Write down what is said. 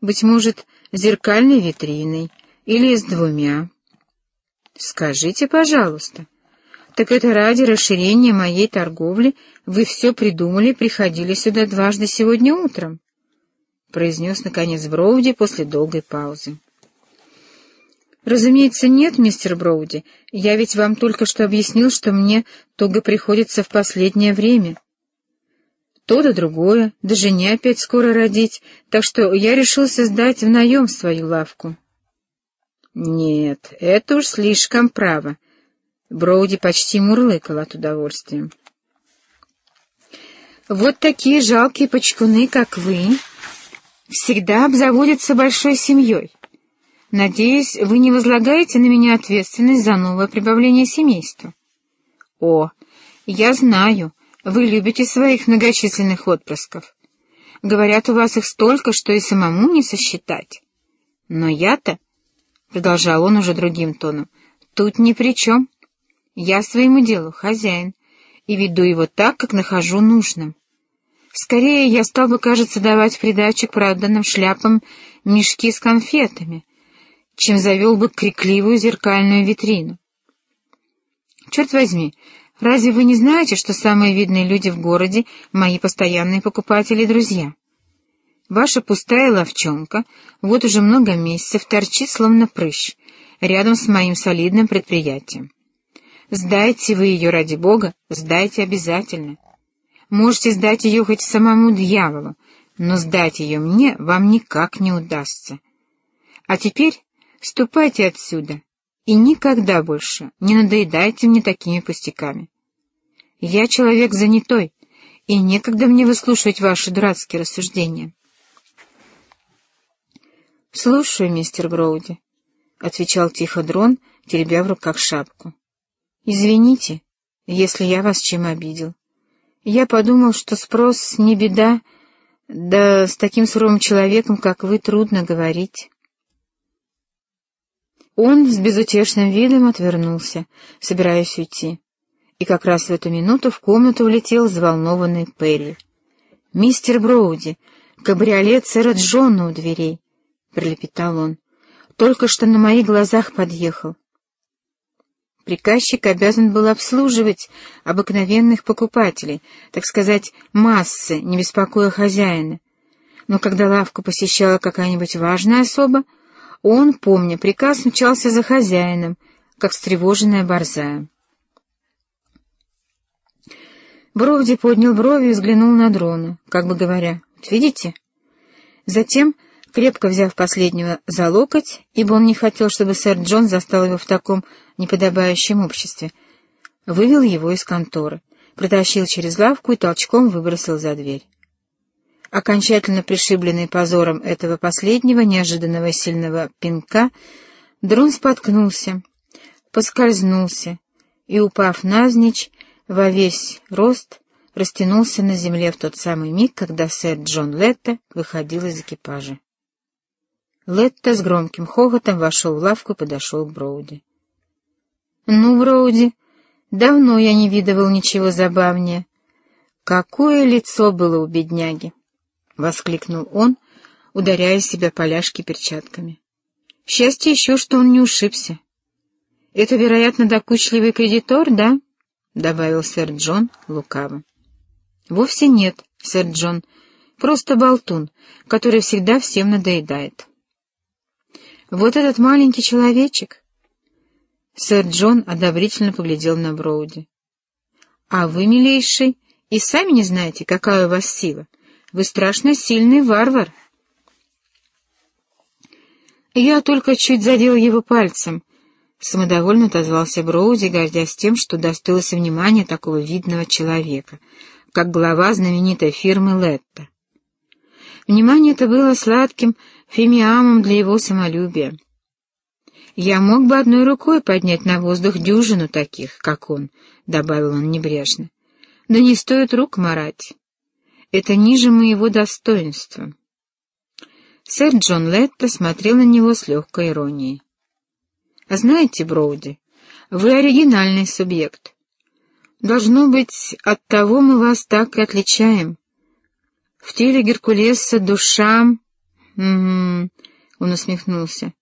Быть может, зеркальной витриной или с двумя. Скажите, пожалуйста, так это ради расширения моей торговли вы все придумали и приходили сюда дважды сегодня утром? произнес, наконец, Броуди после долгой паузы. «Разумеется, нет, мистер Броуди. Я ведь вам только что объяснил, что мне туго приходится в последнее время. То да другое, да жене опять скоро родить, так что я решился сдать в наем свою лавку». «Нет, это уж слишком право». Броуди почти мурлыкал от удовольствия. «Вот такие жалкие почкуны, как вы, всегда обзаводятся большой семьей. Надеюсь, вы не возлагаете на меня ответственность за новое прибавление семейства. О, я знаю, вы любите своих многочисленных отпрысков. Говорят, у вас их столько, что и самому не сосчитать. Но я-то, — продолжал он уже другим тоном, — тут ни при чем. Я своему делу хозяин и веду его так, как нахожу нужным. Скорее, я стал бы, кажется, давать в придачу к проданным шляпам мешки с конфетами, чем завел бы крикливую зеркальную витрину. Черт возьми, разве вы не знаете, что самые видные люди в городе — мои постоянные покупатели и друзья? Ваша пустая ловчонка вот уже много месяцев торчит, словно прыщ, рядом с моим солидным предприятием. Сдайте вы ее ради бога, сдайте обязательно. Можете сдать ее хоть самому дьяволу, но сдать ее мне вам никак не удастся. А теперь Ступайте отсюда и никогда больше не надоедайте мне такими пустяками. Я человек занятой, и некогда мне выслушивать ваши дурацкие рассуждения. — Слушаю, мистер Броуди, — отвечал тихо дрон, теребя в руках шапку. — Извините, если я вас чем обидел. Я подумал, что спрос не беда, да с таким суровым человеком, как вы, трудно говорить. Он с безутешным видом отвернулся, собираясь уйти. И как раз в эту минуту в комнату влетел взволнованный Перри. «Мистер Броуди, кабриолет сэра Джона у дверей», — пролепетал он. «Только что на моих глазах подъехал». Приказчик обязан был обслуживать обыкновенных покупателей, так сказать, массы, не беспокоя хозяина. Но когда лавку посещала какая-нибудь важная особа, он, помня приказ, мчался за хозяином, как встревоженная борзая. Бровди поднял брови и взглянул на дрона, как бы говоря, «Вот видите?» Затем, крепко взяв последнего за локоть, ибо он не хотел, чтобы сэр Джон застал его в таком неподобающем обществе, вывел его из конторы, протащил через лавку и толчком выбросил за дверь. Окончательно пришибленный позором этого последнего, неожиданного сильного пинка, Дрон споткнулся, поскользнулся и, упав навзничь, во весь рост растянулся на земле в тот самый миг, когда сэр Джон Летта выходил из экипажа. Летта с громким хохотом вошел в лавку и подошел к Броуди. — Ну, Броуди, давно я не видывал ничего забавнее. Какое лицо было у бедняги! — воскликнул он, ударяя себя поляшки перчатками. «Счастье еще, что он не ушибся». «Это, вероятно, докучливый кредитор, да?» — добавил сэр Джон лукаво. «Вовсе нет, сэр Джон, просто болтун, который всегда всем надоедает». «Вот этот маленький человечек...» Сэр Джон одобрительно поглядел на Броуди. «А вы, милейший, и сами не знаете, какая у вас сила. Вы страшно сильный варвар. Я только чуть задел его пальцем. Самодовольно отозвался Броуди, гордясь тем, что достоился внимания такого видного человека, как глава знаменитой фирмы Летта. Внимание это было сладким фемиамом для его самолюбия. «Я мог бы одной рукой поднять на воздух дюжину таких, как он», — добавил он небрежно. «Да не стоит рук марать. Это ниже моего достоинства. Сэр Джон Летто смотрел на него с легкой иронией. — А знаете, Броуди, вы оригинальный субъект. Должно быть, от того мы вас так и отличаем. В теле Геркулеса душа... М Он усмехнулся.